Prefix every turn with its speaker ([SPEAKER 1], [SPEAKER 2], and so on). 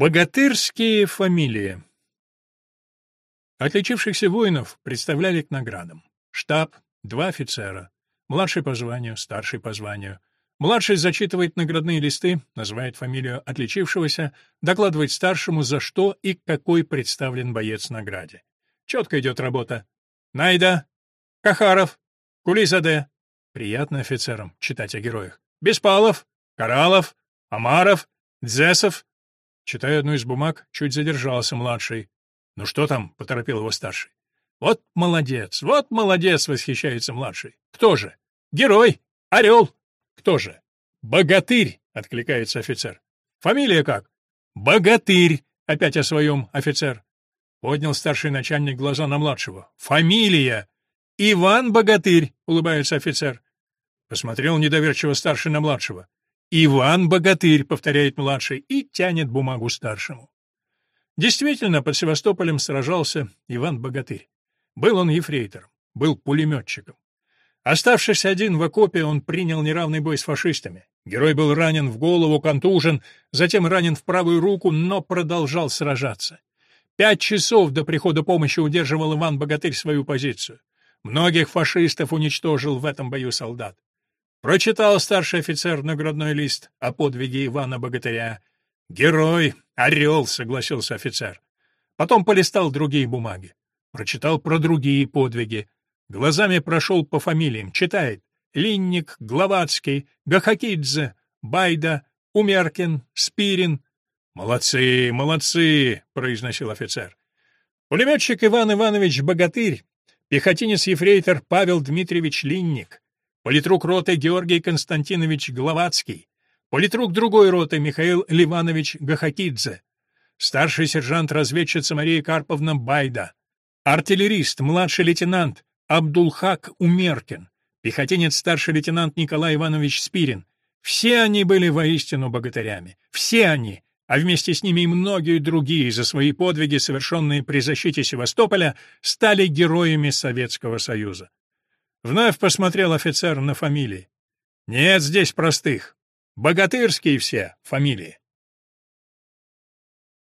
[SPEAKER 1] Богатырские фамилии Отличившихся воинов представляли к наградам. Штаб, два офицера, младший по званию, старший по званию. Младший зачитывает наградные листы, называет фамилию отличившегося, докладывает старшему, за что и какой представлен боец награде. Четко идет работа. Найда, Кахаров, Кулизаде. Приятно офицерам читать о героях. Беспалов, Каралов, Амаров, Дзесов, Читая одну из бумаг, чуть задержался младший. «Ну что там?» — поторопил его старший. «Вот молодец, вот молодец!» — восхищается младший. «Кто же? Герой! Орел! Кто же? Богатырь!» — откликается офицер. «Фамилия как?» «Богатырь!» — опять о своем офицер. Поднял старший начальник глаза на младшего. «Фамилия!» «Иван Богатырь!» — улыбается офицер. Посмотрел недоверчиво старший на младшего. «Иван Богатырь», — повторяет младший и тянет бумагу старшему. Действительно, под Севастополем сражался Иван Богатырь. Был он ефрейтором, был пулеметчиком. Оставшись один в окопе, он принял неравный бой с фашистами. Герой был ранен в голову, контужен, затем ранен в правую руку, но продолжал сражаться. Пять часов до прихода помощи удерживал Иван Богатырь свою позицию. Многих фашистов уничтожил в этом бою солдат. Прочитал старший офицер наградной лист о подвиге Ивана Богатыря. «Герой! Орел!» — согласился офицер. Потом полистал другие бумаги. Прочитал про другие подвиги. Глазами прошел по фамилиям. Читает. Линник, Гловацкий, Гахакидзе, Байда, Умеркин, Спирин. «Молодцы, молодцы!» — произносил офицер. Пулеметчик Иван Иванович Богатырь, пехотинец-ефрейтор Павел Дмитриевич Линник, политрук роты Георгий Константинович Гловацкий, политрук другой роты Михаил Ливанович Гахакидзе, старший сержант-разведчица Мария Карповна Байда, артиллерист, младший лейтенант Абдулхак Умеркин, пехотинец старший лейтенант Николай Иванович Спирин. Все они были воистину богатырями. Все они, а вместе с ними и многие другие за свои подвиги, совершенные при защите Севастополя, стали героями Советского Союза. Вновь посмотрел офицер на фамилии. Нет здесь простых. Богатырские все фамилии.